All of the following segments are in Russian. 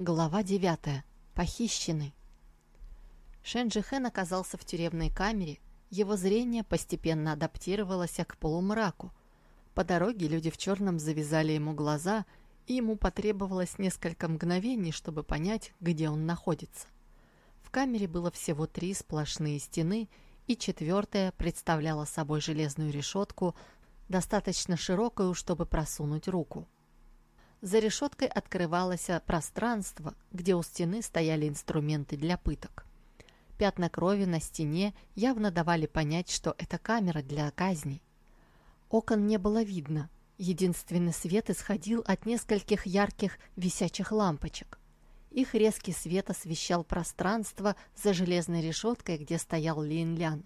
Глава 9. Похищенный. Шенджи оказался в тюремной камере. Его зрение постепенно адаптировалось к полумраку. По дороге люди в черном завязали ему глаза, и ему потребовалось несколько мгновений, чтобы понять, где он находится. В камере было всего три сплошные стены, и четвертая представляла собой железную решетку, достаточно широкую, чтобы просунуть руку. За решеткой открывалось пространство, где у стены стояли инструменты для пыток. Пятна крови на стене явно давали понять, что это камера для казней. Окон не было видно. Единственный свет исходил от нескольких ярких висячих лампочек. Их резкий свет освещал пространство за железной решеткой, где стоял Лин-Лян,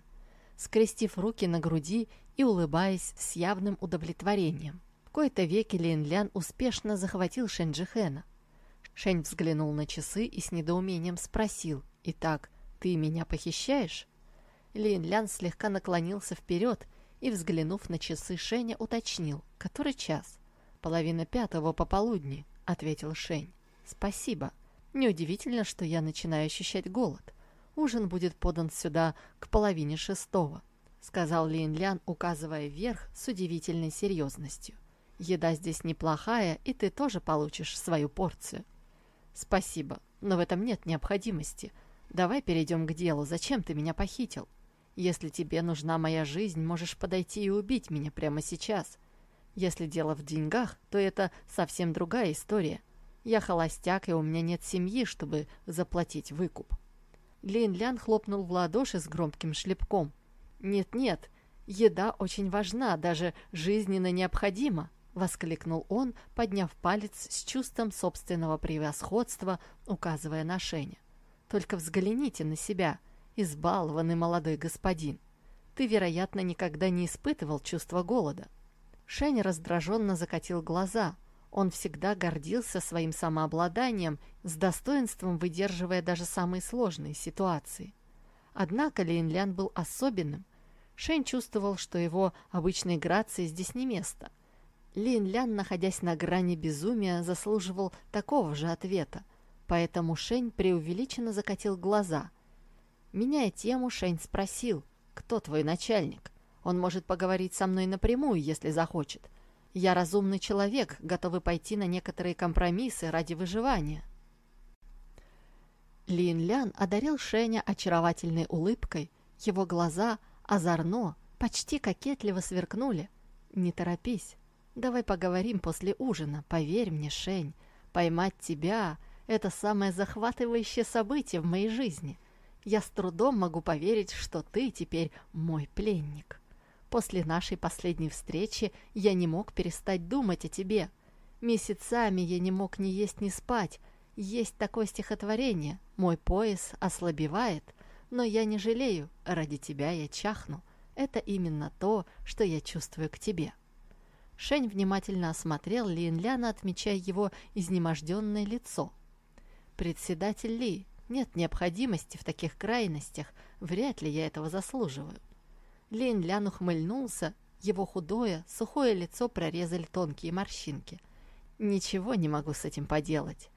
скрестив руки на груди и улыбаясь с явным удовлетворением кои-то веки Лин-Лян успешно захватил Шэнь-Джихэна. Шэнь взглянул на часы и с недоумением спросил, «Итак, ты меня похищаешь?» Лин-Лян слегка наклонился вперед и, взглянув на часы Шэня, уточнил, «Который час?» «Половина пятого пополудни», — ответил Шэнь. «Спасибо. Неудивительно, что я начинаю ощущать голод. Ужин будет подан сюда к половине шестого», — сказал Лин Лян, указывая вверх с удивительной серьезностью. Еда здесь неплохая, и ты тоже получишь свою порцию. Спасибо, но в этом нет необходимости. Давай перейдем к делу. Зачем ты меня похитил? Если тебе нужна моя жизнь, можешь подойти и убить меня прямо сейчас. Если дело в деньгах, то это совсем другая история. Я холостяк, и у меня нет семьи, чтобы заплатить выкуп. Лин Лян хлопнул в ладоши с громким шлепком. «Нет-нет, еда очень важна, даже жизненно необходима. — воскликнул он, подняв палец с чувством собственного превосходства, указывая на Шеня. «Только взгляните на себя, избалованный молодой господин. Ты, вероятно, никогда не испытывал чувства голода». Шень раздраженно закатил глаза. Он всегда гордился своим самообладанием, с достоинством выдерживая даже самые сложные ситуации. Однако Линлян был особенным. Шень чувствовал, что его обычной грации здесь не место — Лин Лян, находясь на грани безумия, заслуживал такого же ответа, поэтому Шень преувеличенно закатил глаза. Меняя тему, Шень спросил, «Кто твой начальник? Он может поговорить со мной напрямую, если захочет. Я разумный человек, готовый пойти на некоторые компромиссы ради выживания». Лин Лян одарил Шеня очаровательной улыбкой, его глаза озорно, почти кокетливо сверкнули. «Не торопись, Давай поговорим после ужина. Поверь мне, Шень, поймать тебя — это самое захватывающее событие в моей жизни. Я с трудом могу поверить, что ты теперь мой пленник. После нашей последней встречи я не мог перестать думать о тебе. Месяцами я не мог ни есть, ни спать. Есть такое стихотворение «Мой пояс ослабевает», но я не жалею, ради тебя я чахну. Это именно то, что я чувствую к тебе». Шень внимательно осмотрел Ли Инляна, отмечая его изнеможденное лицо. «Председатель Ли, нет необходимости в таких крайностях, вряд ли я этого заслуживаю». Ли Инлян ухмыльнулся, его худое, сухое лицо прорезали тонкие морщинки. «Ничего не могу с этим поделать.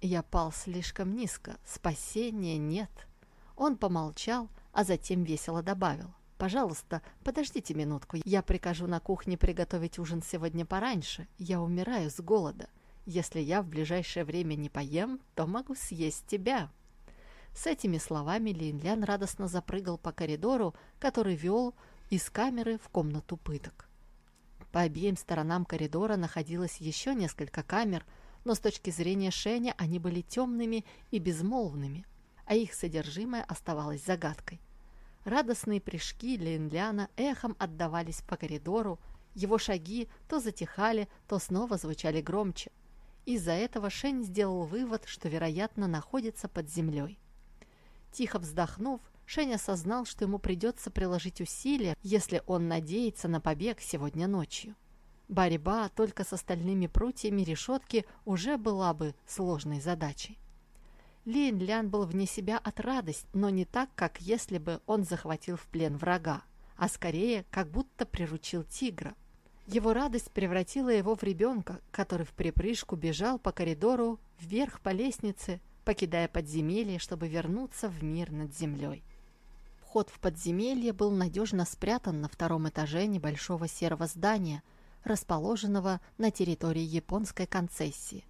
Я пал слишком низко, спасения нет». Он помолчал, а затем весело добавил. «Пожалуйста, подождите минутку. Я прикажу на кухне приготовить ужин сегодня пораньше. Я умираю с голода. Если я в ближайшее время не поем, то могу съесть тебя». С этими словами Линлян радостно запрыгал по коридору, который вел из камеры в комнату пыток. По обеим сторонам коридора находилось еще несколько камер, но с точки зрения Шеня они были темными и безмолвными, а их содержимое оставалось загадкой. Радостные прыжки Линляна эхом отдавались по коридору, его шаги то затихали, то снова звучали громче. Из-за этого Шень сделал вывод, что, вероятно, находится под землей. Тихо вздохнув, Шень осознал, что ему придется приложить усилия, если он надеется на побег сегодня ночью. Борьба только с остальными прутьями решетки уже была бы сложной задачей. Лин Лян был вне себя от радости, но не так, как если бы он захватил в плен врага, а скорее, как будто приручил тигра. Его радость превратила его в ребенка, который в припрыжку бежал по коридору вверх по лестнице, покидая подземелье, чтобы вернуться в мир над землей. Вход в подземелье был надежно спрятан на втором этаже небольшого серого здания, расположенного на территории японской концессии.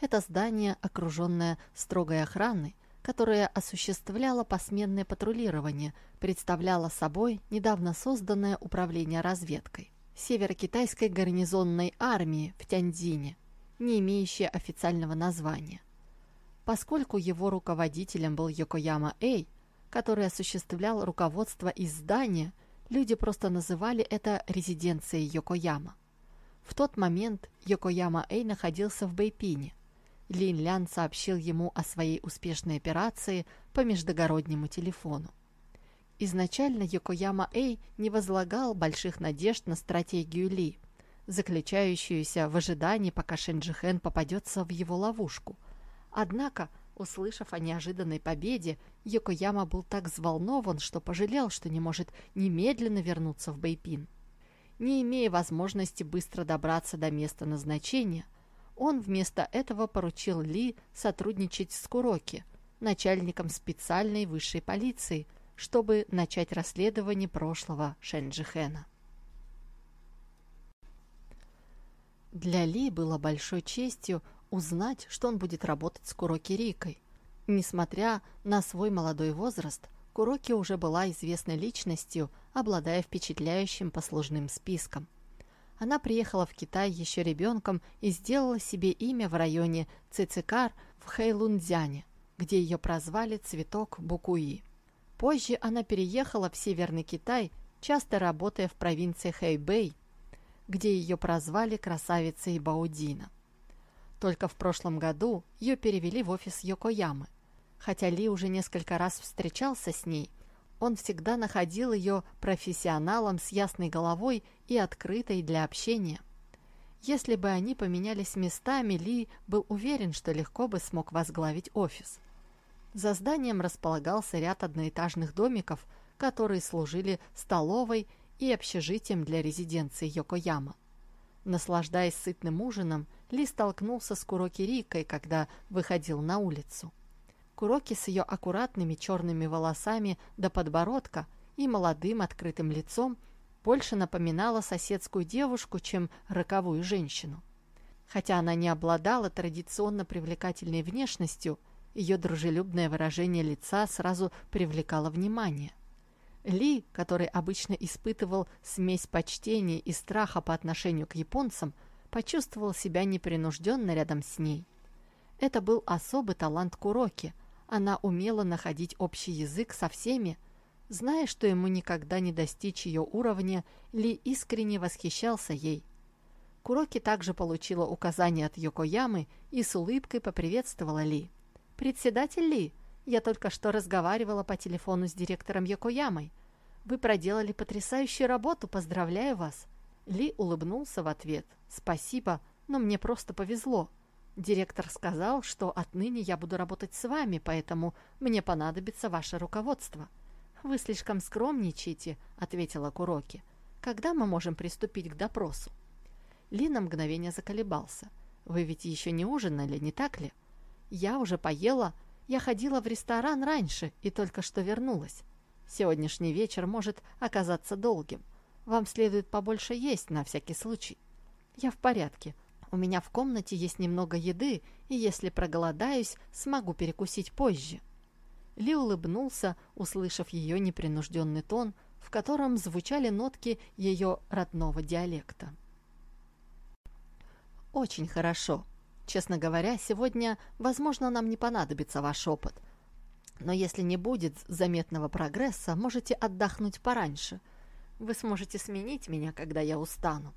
Это здание, окруженное строгой охраной, которая осуществляла посменное патрулирование, представляло собой недавно созданное управление разведкой северокитайской гарнизонной армии в Тяньцзине, не имеющее официального названия. Поскольку его руководителем был Йокояма Эй, который осуществлял руководство из здания, люди просто называли это резиденцией Йокояма. В тот момент Йокояма Эй находился в Бэйпине, Лин Лян сообщил ему о своей успешной операции по междугороднему телефону. Изначально Йокояма Эй не возлагал больших надежд на стратегию Ли, заключающуюся в ожидании, пока Шенджихен попадется в его ловушку. Однако, услышав о неожиданной победе, Йокояма был так взволнован, что пожалел, что не может немедленно вернуться в Бэйпин. Не имея возможности быстро добраться до места назначения – он вместо этого поручил Ли сотрудничать с Куроки, начальником специальной высшей полиции, чтобы начать расследование прошлого Шенджихена. Для Ли было большой честью узнать, что он будет работать с Куроки Рикой. Несмотря на свой молодой возраст, Куроки уже была известной личностью, обладая впечатляющим послужным списком – она приехала в Китай еще ребенком и сделала себе имя в районе Цицикар в Хэйлунцзяне, где ее прозвали «Цветок Букуи». Позже она переехала в Северный Китай, часто работая в провинции Хэйбэй, где ее прозвали «Красавицей Баудина». Только в прошлом году ее перевели в офис Йокоямы. Хотя Ли уже несколько раз встречался с ней, он всегда находил ее профессионалом с ясной головой и открытой для общения. Если бы они поменялись местами, Ли был уверен, что легко бы смог возглавить офис. За зданием располагался ряд одноэтажных домиков, которые служили столовой и общежитием для резиденции Йокояма. Наслаждаясь сытным ужином, Ли столкнулся с Куроки Рикой, когда выходил на улицу. Куроки с ее аккуратными черными волосами до подбородка и молодым открытым лицом больше напоминала соседскую девушку, чем роковую женщину. Хотя она не обладала традиционно привлекательной внешностью, ее дружелюбное выражение лица сразу привлекало внимание. Ли, который обычно испытывал смесь почтения и страха по отношению к японцам, почувствовал себя непринужденно рядом с ней. Это был особый талант Куроки – она умела находить общий язык со всеми. Зная, что ему никогда не достичь ее уровня, Ли искренне восхищался ей. Куроки также получила указание от Йокоямы и с улыбкой поприветствовала Ли. «Председатель Ли, я только что разговаривала по телефону с директором Йокоямой. Вы проделали потрясающую работу, поздравляю вас!» Ли улыбнулся в ответ. «Спасибо, но мне просто повезло. Директор сказал, что отныне я буду работать с вами, поэтому мне понадобится ваше руководство. Вы слишком скромничаете, ответила Куроки. Когда мы можем приступить к допросу? Ли на мгновение заколебался. Вы ведь еще не ужинали, не так ли? Я уже поела. Я ходила в ресторан раньше и только что вернулась. Сегодняшний вечер может оказаться долгим. Вам следует побольше есть на всякий случай. Я в порядке, у меня в комнате есть немного еды, и если проголодаюсь, смогу перекусить позже». Ли улыбнулся, услышав ее непринужденный тон, в котором звучали нотки ее родного диалекта. «Очень хорошо. Честно говоря, сегодня, возможно, нам не понадобится ваш опыт. Но если не будет заметного прогресса, можете отдохнуть пораньше. Вы сможете сменить меня, когда я устану».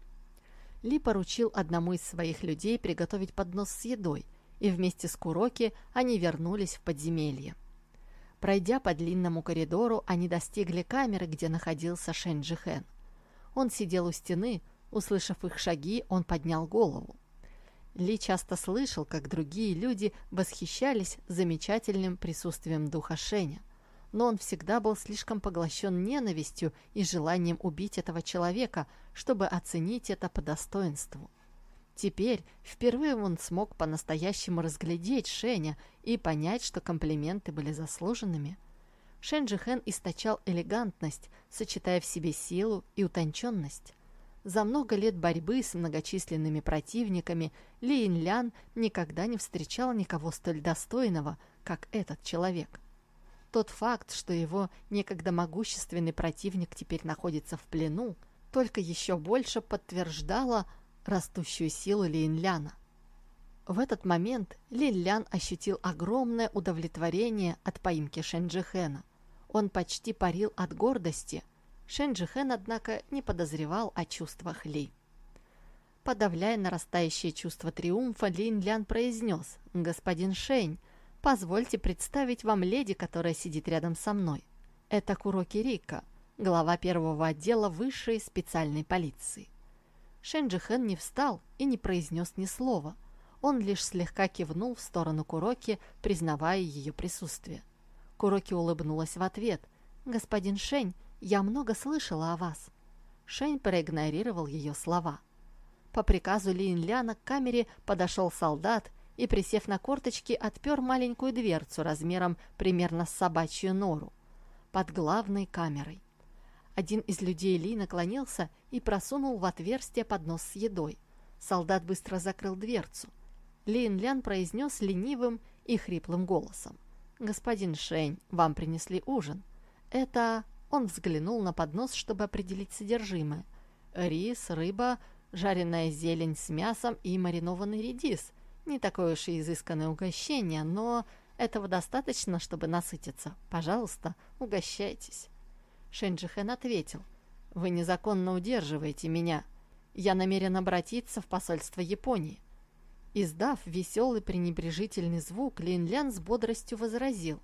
Ли поручил одному из своих людей приготовить поднос с едой, и вместе с Куроки они вернулись в подземелье. Пройдя по длинному коридору, они достигли камеры, где находился Шэньджихэн. Он сидел у стены, услышав их шаги, он поднял голову. Ли часто слышал, как другие люди восхищались замечательным присутствием духа Шеня но он всегда был слишком поглощен ненавистью и желанием убить этого человека, чтобы оценить это по достоинству. Теперь впервые он смог по-настоящему разглядеть Шеня и понять, что комплименты были заслуженными. Шэнь Джихэн источал элегантность, сочетая в себе силу и утонченность. За много лет борьбы с многочисленными противниками Ли Инлян никогда не встречал никого столь достойного, как этот человек. Тот факт, что его некогда могущественный противник теперь находится в плену, только еще больше подтверждало растущую силу Линляна. В этот момент Линлян ощутил огромное удовлетворение от поимки Шенджихена. Он почти парил от гордости. Шенджихен, однако, не подозревал о чувствах Ли. Подавляя нарастающее чувство триумфа, Линлян произнес «Господин Шень, позвольте представить вам леди, которая сидит рядом со мной. Это Куроки Рика, глава первого отдела высшей специальной полиции». Шенджихен не встал и не произнес ни слова. Он лишь слегка кивнул в сторону Куроки, признавая ее присутствие. Куроки улыбнулась в ответ. «Господин Шень, я много слышала о вас». Шень проигнорировал ее слова. По приказу Лин Ляна к камере подошел солдат и, присев на корточки, отпер маленькую дверцу размером примерно с собачью нору под главной камерой. Один из людей Ли наклонился и просунул в отверстие поднос с едой. Солдат быстро закрыл дверцу. Лин Лян произнес ленивым и хриплым голосом. «Господин Шень, вам принесли ужин. Это...» Он взглянул на поднос, чтобы определить содержимое. «Рис, рыба, жареная зелень с мясом и маринованный редис. Не такое уж и изысканное угощение, но этого достаточно, чтобы насытиться. Пожалуйста, угощайтесь». Шенджихен ответил. «Вы незаконно удерживаете меня. Я намерен обратиться в посольство Японии». Издав веселый пренебрежительный звук, Линлян с бодростью возразил.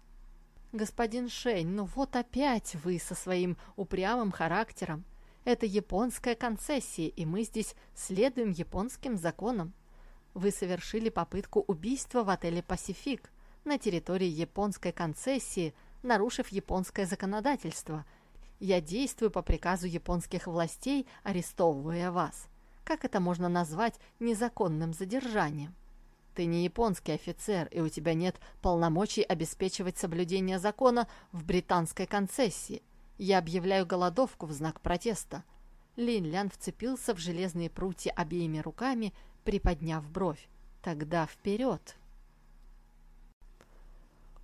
«Господин Шень, ну вот опять вы со своим упрямым характером. Это японская концессия, и мы здесь следуем японским законам. Вы совершили попытку убийства в отеле «Пасифик» на территории японской концессии, нарушив японское законодательство – я действую по приказу японских властей, арестовывая вас. Как это можно назвать незаконным задержанием? Ты не японский офицер, и у тебя нет полномочий обеспечивать соблюдение закона в британской концессии. Я объявляю голодовку в знак протеста. Лин Лян вцепился в железные прутья обеими руками, приподняв бровь. Тогда вперед!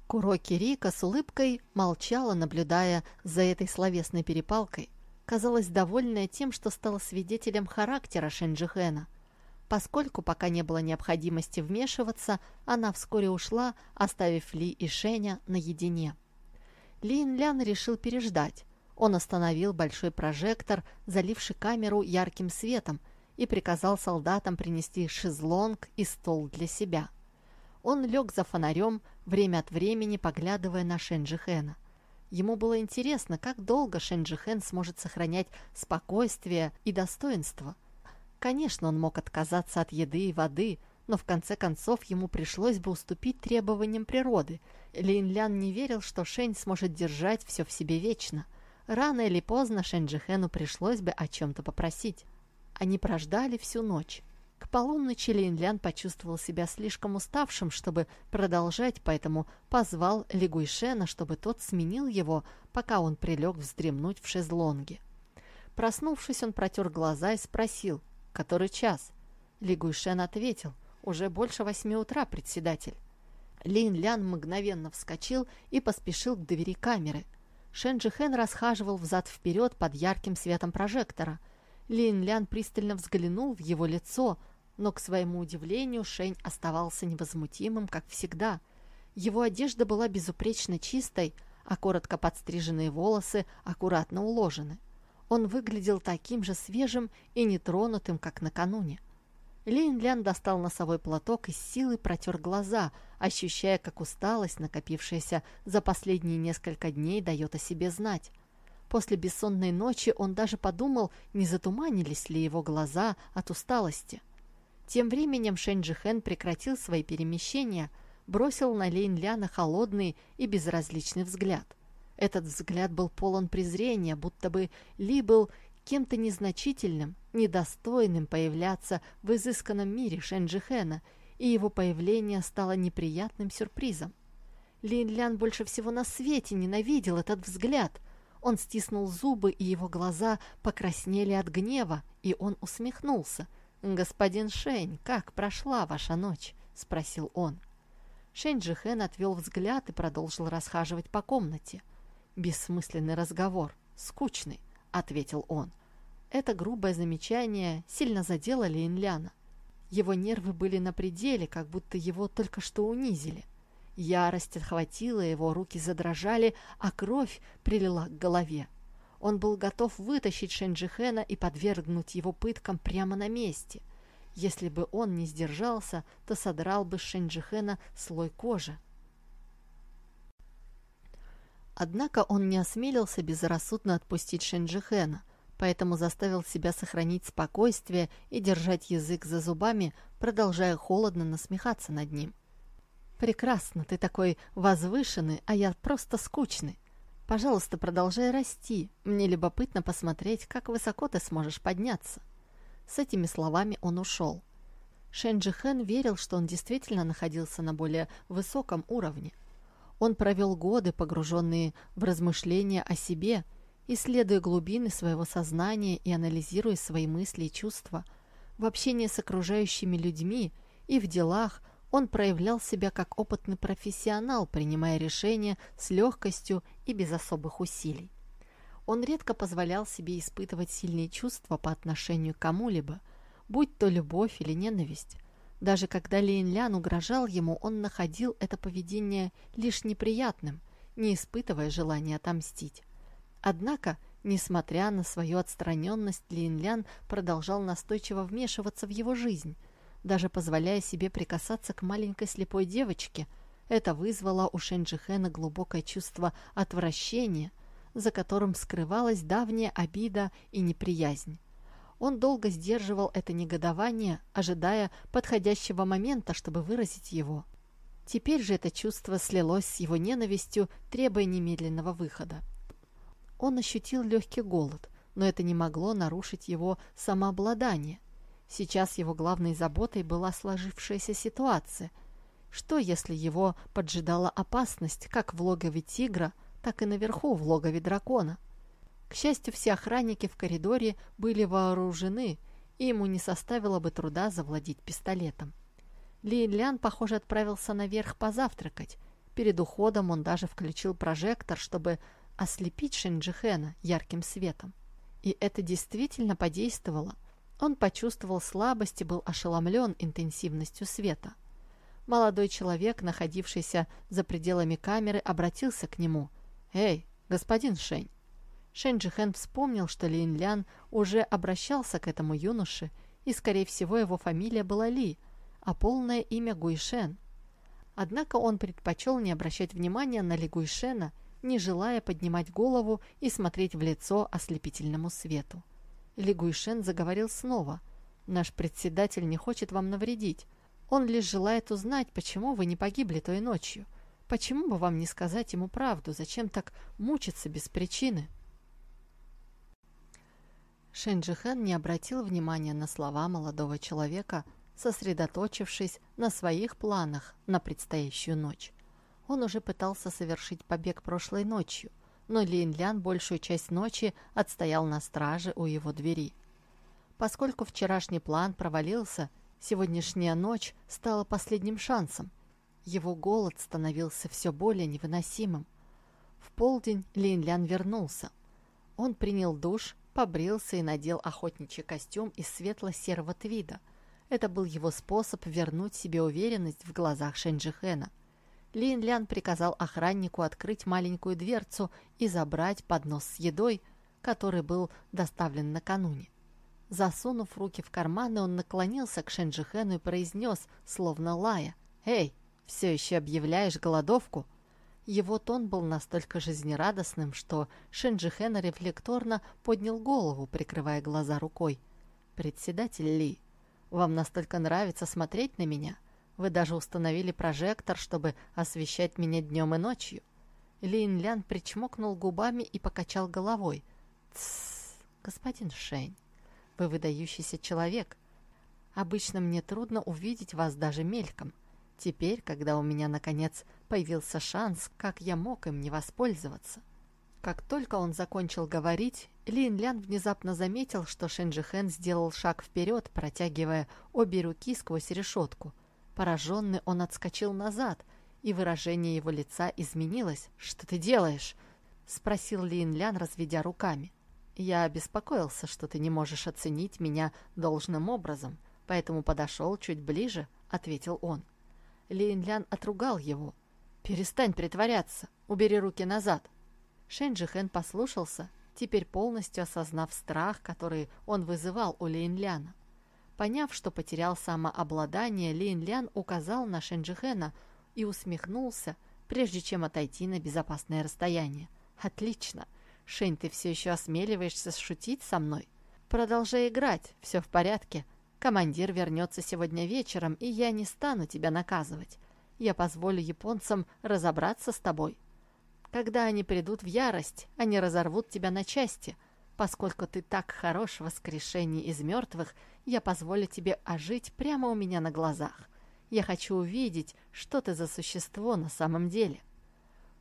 Куроки Рика с улыбкой молчала, наблюдая за этой словесной перепалкой, казалось довольная тем, что стала свидетелем характера Шенджихена. Поскольку пока не было необходимости вмешиваться, она вскоре ушла, оставив Ли и Шеня наедине. Лин Лян решил переждать. Он остановил большой прожектор, заливший камеру ярким светом, и приказал солдатам принести шезлонг и стол для себя. Он лег за фонарем, время от времени поглядывая на Шенджихена. Ему было интересно, как долго Шенджихен сможет сохранять спокойствие и достоинство. Конечно, он мог отказаться от еды и воды, но в конце концов ему пришлось бы уступить требованиям природы. Лин Лян не верил, что Шень сможет держать все в себе вечно. Рано или поздно Шенджихену пришлось бы о чем-то попросить. Они прождали всю ночь. К полуночи Линлян почувствовал себя слишком уставшим, чтобы продолжать, поэтому позвал Лигуйшена, чтобы тот сменил его, пока он прилег вздремнуть в шезлонге. Проснувшись, он протер глаза и спросил, который час. Лигуйшен ответил, уже больше восьми утра, председатель. Лин Лян мгновенно вскочил и поспешил к двери камеры. Шен Джихэн расхаживал взад-вперед под ярким светом прожектора. Лин Лян пристально взглянул в его лицо – но, к своему удивлению, Шень оставался невозмутимым, как всегда. Его одежда была безупречно чистой, а коротко подстриженные волосы аккуратно уложены. Он выглядел таким же свежим и нетронутым, как накануне. Лин Лян достал носовой платок и с силой протер глаза, ощущая, как усталость, накопившаяся за последние несколько дней, дает о себе знать. После бессонной ночи он даже подумал, не затуманились ли его глаза от усталости. — тем временем Шэньджихэн прекратил свои перемещения, бросил на Лейн Ляна холодный и безразличный взгляд. Этот взгляд был полон презрения, будто бы Ли был кем-то незначительным, недостойным появляться в изысканном мире Шенджихена, и его появление стало неприятным сюрпризом. Лин Лян больше всего на свете ненавидел этот взгляд. Он стиснул зубы, и его глаза покраснели от гнева, и он усмехнулся. «Господин Шень, как прошла ваша ночь?» — спросил он. Шень Джихэн отвел взгляд и продолжил расхаживать по комнате. «Бессмысленный разговор, скучный», — ответил он. Это грубое замечание сильно задело Линляна. Его нервы были на пределе, как будто его только что унизили. Ярость отхватила его, руки задрожали, а кровь прилила к голове. Он был готов вытащить Шенджихена и подвергнуть его пыткам прямо на месте. Если бы он не сдержался, то содрал бы с Шенджихена слой кожи. Однако он не осмелился безрассудно отпустить Шенджихена, поэтому заставил себя сохранить спокойствие и держать язык за зубами, продолжая холодно насмехаться над ним. «Прекрасно, ты такой возвышенный, а я просто скучный. Пожалуйста, продолжай расти. Мне любопытно посмотреть, как высоко ты сможешь подняться». С этими словами он ушел. Шенджи Хэн верил, что он действительно находился на более высоком уровне. Он провел годы, погруженные в размышления о себе, исследуя глубины своего сознания и анализируя свои мысли и чувства. В общении с окружающими людьми и в делах – он проявлял себя как опытный профессионал, принимая решения с легкостью и без особых усилий. Он редко позволял себе испытывать сильные чувства по отношению к кому-либо, будь то любовь или ненависть. Даже когда Лейн Лян угрожал ему, он находил это поведение лишь неприятным, не испытывая желания отомстить. Однако, несмотря на свою отстраненность, Лейн Лян продолжал настойчиво вмешиваться в его жизнь – даже позволяя себе прикасаться к маленькой слепой девочке. Это вызвало у Шенджихена глубокое чувство отвращения, за которым скрывалась давняя обида и неприязнь. Он долго сдерживал это негодование, ожидая подходящего момента, чтобы выразить его. Теперь же это чувство слилось с его ненавистью, требуя немедленного выхода. Он ощутил легкий голод, но это не могло нарушить его самообладание. Сейчас его главной заботой была сложившаяся ситуация. Что, если его поджидала опасность как в логове тигра, так и наверху в логове дракона? К счастью, все охранники в коридоре были вооружены, и ему не составило бы труда завладеть пистолетом. Ли Лян, похоже, отправился наверх позавтракать. Перед уходом он даже включил прожектор, чтобы ослепить Шинджихена ярким светом. И это действительно подействовало. Он почувствовал слабость и был ошеломлен интенсивностью света. Молодой человек, находившийся за пределами камеры, обратился к нему. «Эй, господин Шень!» Шэнь Джихэн вспомнил, что Лин Лян уже обращался к этому юноше, и, скорее всего, его фамилия была Ли, а полное имя Гуйшен. Однако он предпочел не обращать внимания на Ли Гуйшена, не желая поднимать голову и смотреть в лицо ослепительному свету. Ли Гуйшен заговорил снова. «Наш председатель не хочет вам навредить. Он лишь желает узнать, почему вы не погибли той ночью. Почему бы вам не сказать ему правду? Зачем так мучиться без причины?» Шенджихэн не обратил внимания на слова молодого человека, сосредоточившись на своих планах на предстоящую ночь. Он уже пытался совершить побег прошлой ночью – но Лин Лян большую часть ночи отстоял на страже у его двери. Поскольку вчерашний план провалился, сегодняшняя ночь стала последним шансом. Его голод становился все более невыносимым. В полдень Лин Лян вернулся. Он принял душ, побрился и надел охотничий костюм из светло-серого твида. Это был его способ вернуть себе уверенность в глазах Шенджихена – Лин Лян приказал охраннику открыть маленькую дверцу и забрать поднос с едой, который был доставлен накануне. Засунув руки в карманы, он наклонился к Шенджихену и произнес, словно лая, «Эй, все еще объявляешь голодовку?» Его тон был настолько жизнерадостным, что Шенджихен рефлекторно поднял голову, прикрывая глаза рукой. «Председатель Ли, вам настолько нравится смотреть на меня?» Вы даже установили прожектор, чтобы освещать меня днем и ночью». Лин Лян причмокнул губами и покачал головой. «Тссс, господин Шень, вы выдающийся человек. Обычно мне трудно увидеть вас даже мельком. Теперь, когда у меня, наконец, появился шанс, как я мог им не воспользоваться?» Как только он закончил говорить, Лин Лян внезапно заметил, что Шенджихен сделал шаг вперед, протягивая обе руки сквозь решетку. Пораженный он отскочил назад, и выражение его лица изменилось. «Что ты делаешь?» — спросил Лин Лян, разведя руками. «Я беспокоился, что ты не можешь оценить меня должным образом, поэтому подошел чуть ближе», — ответил он. Лин Лян отругал его. «Перестань притворяться, убери руки назад». Шэнь послушался, теперь полностью осознав страх, который он вызывал у Линляна. Поняв, что потерял самообладание, Линлян указал на Шэньджихэна и усмехнулся, прежде чем отойти на безопасное расстояние. «Отлично! Шэнь, ты все еще осмеливаешься шутить со мной? Продолжай играть, все в порядке. Командир вернется сегодня вечером, и я не стану тебя наказывать. Я позволю японцам разобраться с тобой. Когда они придут в ярость, они разорвут тебя на части. Поскольку ты так хорош в воскрешении из мертвых, я позволю тебе ожить прямо у меня на глазах. Я хочу увидеть, что ты за существо на самом деле».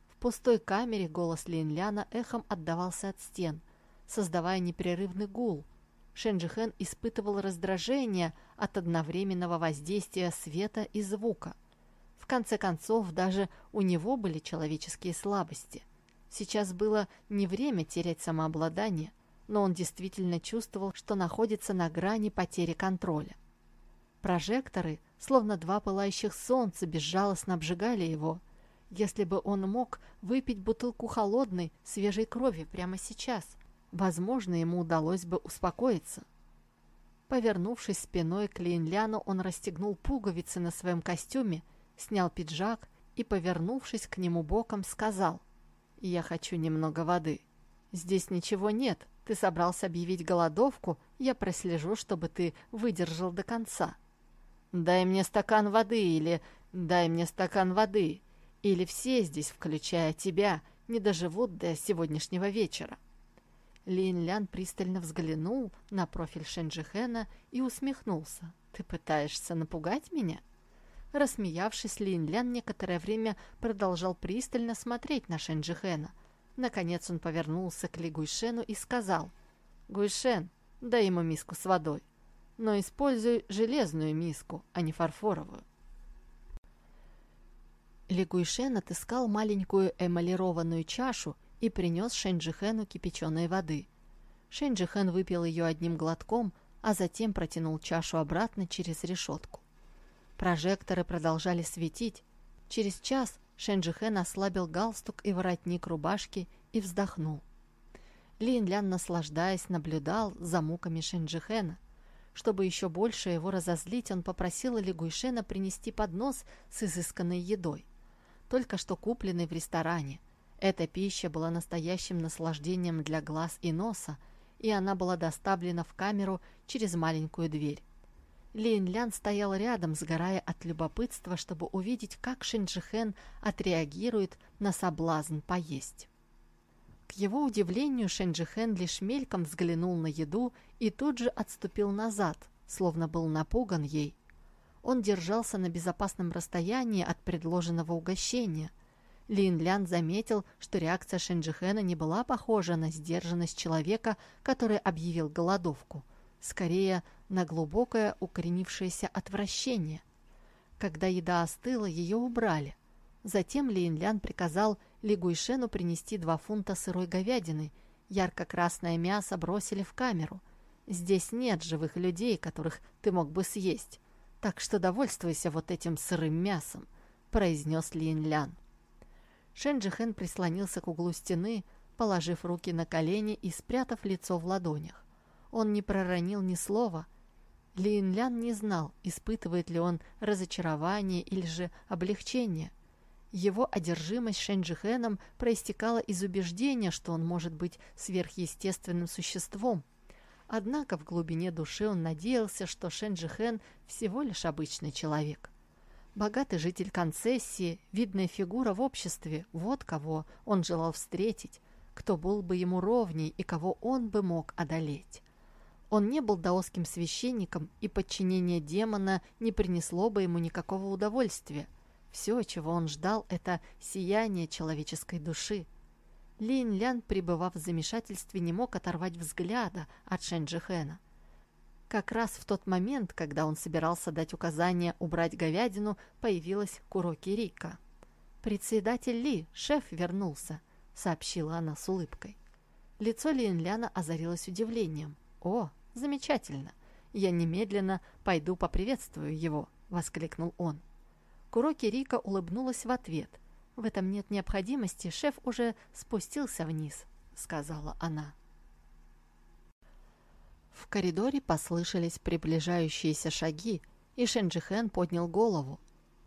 В пустой камере голос Линляна эхом отдавался от стен, создавая непрерывный гул. Шенджихен испытывал раздражение от одновременного воздействия света и звука. В конце концов, даже у него были человеческие слабости. Сейчас было не время терять самообладание, но он действительно чувствовал, что находится на грани потери контроля. Прожекторы, словно два пылающих солнца, безжалостно обжигали его. Если бы он мог выпить бутылку холодной, свежей крови прямо сейчас, возможно, ему удалось бы успокоиться. Повернувшись спиной к Линляну, он расстегнул пуговицы на своем костюме снял пиджак и, повернувшись к нему боком, сказал «Я хочу немного воды. Здесь ничего нет, ты собрался объявить голодовку, я прослежу, чтобы ты выдержал до конца. Дай мне стакан воды или дай мне стакан воды, или все здесь, включая тебя, не доживут до сегодняшнего вечера». Лин Лян пристально взглянул на профиль Шенджихена и усмехнулся. «Ты пытаешься напугать меня?» Рассмеявшись, Лин Лян некоторое время продолжал пристально смотреть на Шэн Джихэна. Наконец он повернулся к Ли Гуйшену и сказал, «Гуйшен, дай ему миску с водой, но используй железную миску, а не фарфоровую». Ли Гуйшен отыскал маленькую эмалированную чашу и принес Шэньджихэну кипяченой воды. Шэньджихэн выпил ее одним глотком, а затем протянул чашу обратно через решетку. Прожекторы продолжали светить. Через час Шенджихен ослабил галстук и воротник рубашки и вздохнул. Лин Лян, наслаждаясь, наблюдал за муками Шенджихена. Чтобы еще больше его разозлить, он попросил Ли Гуйшена принести поднос с изысканной едой, только что купленной в ресторане. Эта пища была настоящим наслаждением для глаз и носа, и она была доставлена в камеру через маленькую дверь. Лин Лян стоял рядом, сгорая от любопытства, чтобы увидеть, как Шинджихен отреагирует на соблазн поесть. К его удивлению, Шенджихен лишь мельком взглянул на еду и тут же отступил назад, словно был напуган ей. Он держался на безопасном расстоянии от предложенного угощения. Лин Лян заметил, что реакция Шенджихена не была похожа на сдержанность человека, который объявил голодовку – скорее на глубокое укоренившееся отвращение. Когда еда остыла, ее убрали. Затем Линлян приказал Ли Гуйшену принести два фунта сырой говядины. Ярко-красное мясо бросили в камеру. Здесь нет живых людей, которых ты мог бы съесть. Так что довольствуйся вот этим сырым мясом, произнес Линлян. Шенджихен прислонился к углу стены, положив руки на колени и спрятав лицо в ладонях. Он не проронил ни слова. Лин Лян не знал, испытывает ли он разочарование или же облегчение. Его одержимость Шэньджихэном проистекала из убеждения, что он может быть сверхъестественным существом. Однако в глубине души он надеялся, что Шэньджихэн всего лишь обычный человек. Богатый житель концессии, видная фигура в обществе, вот кого он желал встретить, кто был бы ему ровней и кого он бы мог одолеть. Он не был даосским священником, и подчинение демона не принесло бы ему никакого удовольствия. Все, чего он ждал, это сияние человеческой души. Лин Лян, пребывав в замешательстве, не мог оторвать взгляда от Шенджихена. Как раз в тот момент, когда он собирался дать указание убрать говядину, появилась Куроки Рика. «Председатель Ли, шеф вернулся», — сообщила она с улыбкой. Лицо Линляна озарилось удивлением. «О, замечательно! Я немедленно пойду поприветствую его», — воскликнул он. Куроки Рика улыбнулась в ответ. «В этом нет необходимости, шеф уже спустился вниз», — сказала она. В коридоре послышались приближающиеся шаги, и Шенджихен поднял голову.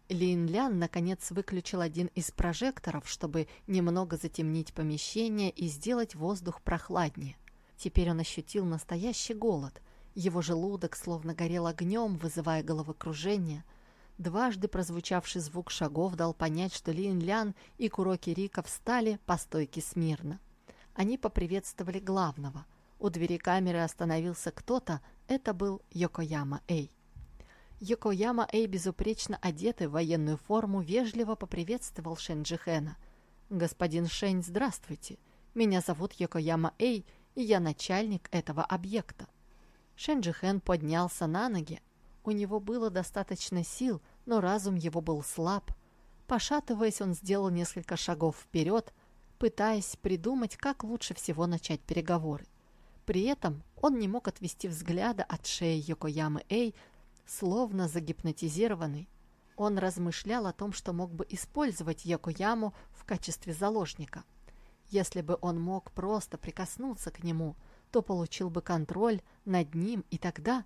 Лин Лян наконец выключил один из прожекторов, чтобы немного затемнить помещение и сделать воздух прохладнее. Теперь он ощутил настоящий голод. Его желудок словно горел огнем, вызывая головокружение. Дважды прозвучавший звук шагов дал понять, что Лин Лян и Куроки Рика встали по стойке смирно. Они поприветствовали главного. У двери камеры остановился кто-то, это был Йокояма Эй. Йокояма Эй, безупречно одетый в военную форму, вежливо поприветствовал Шенджихена. «Господин Шень, здравствуйте. Меня зовут Йокояма Эй, и я начальник этого объекта». Шенджихен поднялся на ноги. У него было достаточно сил, но разум его был слаб. Пошатываясь, он сделал несколько шагов вперед, пытаясь придумать, как лучше всего начать переговоры. При этом он не мог отвести взгляда от шеи Йокоямы Эй, словно загипнотизированный. Он размышлял о том, что мог бы использовать Якояму в качестве заложника. Если бы он мог просто прикоснуться к нему, то получил бы контроль над ним, и тогда...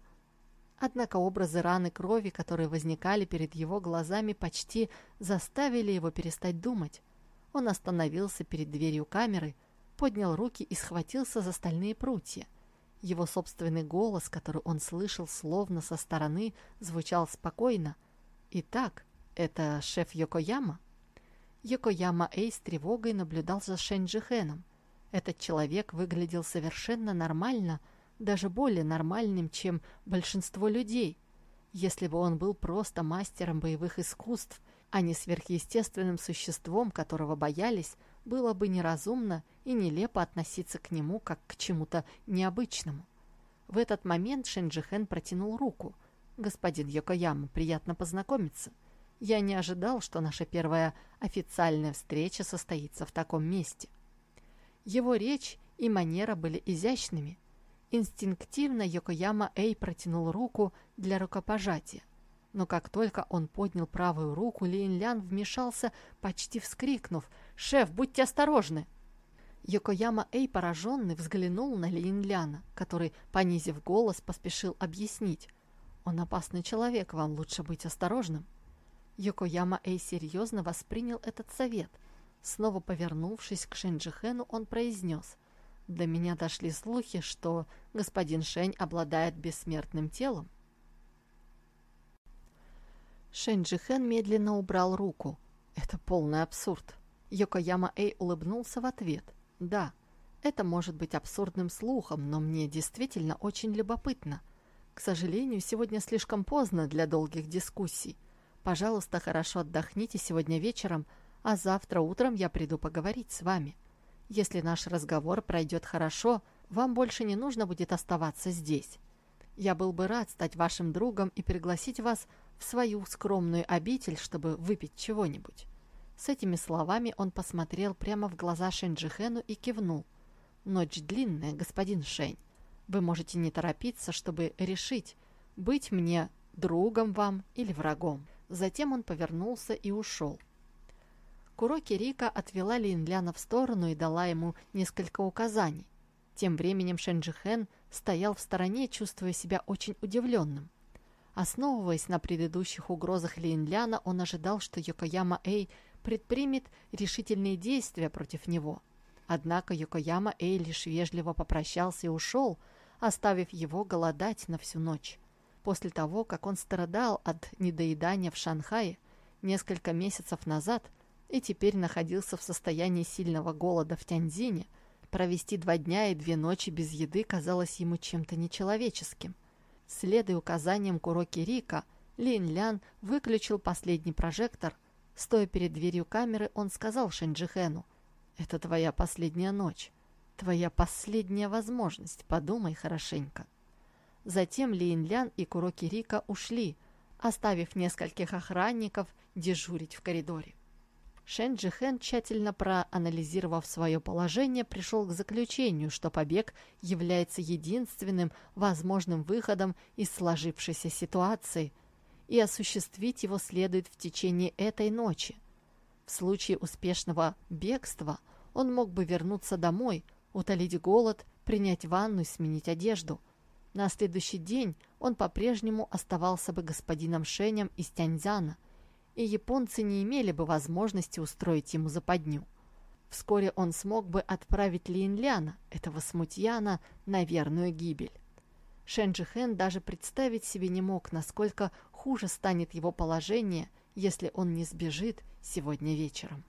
Однако образы раны крови, которые возникали перед его глазами, почти заставили его перестать думать. Он остановился перед дверью камеры, поднял руки и схватился за стальные прутья – его собственный голос, который он слышал словно со стороны, звучал спокойно. «Итак, это шеф Йокояма?» Йокояма Эй с тревогой наблюдал за Шенджихеном. Этот человек выглядел совершенно нормально, даже более нормальным, чем большинство людей. Если бы он был просто мастером боевых искусств, а не сверхъестественным существом, которого боялись, было бы неразумно и нелепо относиться к нему как к чему-то необычному. В этот момент Шенджихен протянул руку. «Господин Йокояма, приятно познакомиться. Я не ожидал, что наша первая официальная встреча состоится в таком месте». Его речь и манера были изящными. Инстинктивно Йокояма Эй протянул руку для рукопожатия. Но как только он поднял правую руку, Лин Лян вмешался, почти вскрикнув «Шеф, будьте осторожны!» Йокояма Эй, пораженный, взглянул на Лин Ляна, который, понизив голос, поспешил объяснить. «Он опасный человек, вам лучше быть осторожным». Йокояма Эй серьезно воспринял этот совет. Снова повернувшись к Шенджихену, он произнес. «До меня дошли слухи, что господин Шень обладает бессмертным телом». Шенджихен медленно убрал руку. Это полный абсурд. Йокояма Эй улыбнулся в ответ. Да, это может быть абсурдным слухом, но мне действительно очень любопытно. К сожалению, сегодня слишком поздно для долгих дискуссий. Пожалуйста, хорошо отдохните сегодня вечером, а завтра утром я приду поговорить с вами. Если наш разговор пройдет хорошо, вам больше не нужно будет оставаться здесь. Я был бы рад стать вашим другом и пригласить вас в свою скромную обитель, чтобы выпить чего-нибудь. С этими словами он посмотрел прямо в глаза Шенджихену и кивнул. «Ночь длинная, господин Шень. Вы можете не торопиться, чтобы решить, быть мне другом вам или врагом». Затем он повернулся и ушел. Куроки Рика отвела Линляна в сторону и дала ему несколько указаний. Тем временем Шенджихен стоял в стороне, чувствуя себя очень удивленным. Основываясь на предыдущих угрозах Линляна, он ожидал, что Йокояма Эй предпримет решительные действия против него. Однако Йокояма Эй лишь вежливо попрощался и ушел, оставив его голодать на всю ночь. После того, как он страдал от недоедания в Шанхае несколько месяцев назад и теперь находился в состоянии сильного голода в Тяньзине, Провести два дня и две ночи без еды казалось ему чем-то нечеловеческим. Следуя указаниям Куроки Рика, Лин Лян выключил последний прожектор. Стоя перед дверью камеры, он сказал Шенджихену, «Это твоя последняя ночь, твоя последняя возможность, подумай хорошенько». Затем Лин Лян и Куроки Рика ушли, оставив нескольких охранников дежурить в коридоре. Шэн Джихэн, тщательно проанализировав свое положение, пришел к заключению, что побег является единственным возможным выходом из сложившейся ситуации, и осуществить его следует в течение этой ночи. В случае успешного бегства он мог бы вернуться домой, утолить голод, принять ванну и сменить одежду. На следующий день он по-прежнему оставался бы господином Шенем из Тяньцзяна – и японцы не имели бы возможности устроить ему западню. Вскоре он смог бы отправить Линляна, этого смутьяна, на верную гибель. Шенджихен даже представить себе не мог, насколько хуже станет его положение, если он не сбежит сегодня вечером.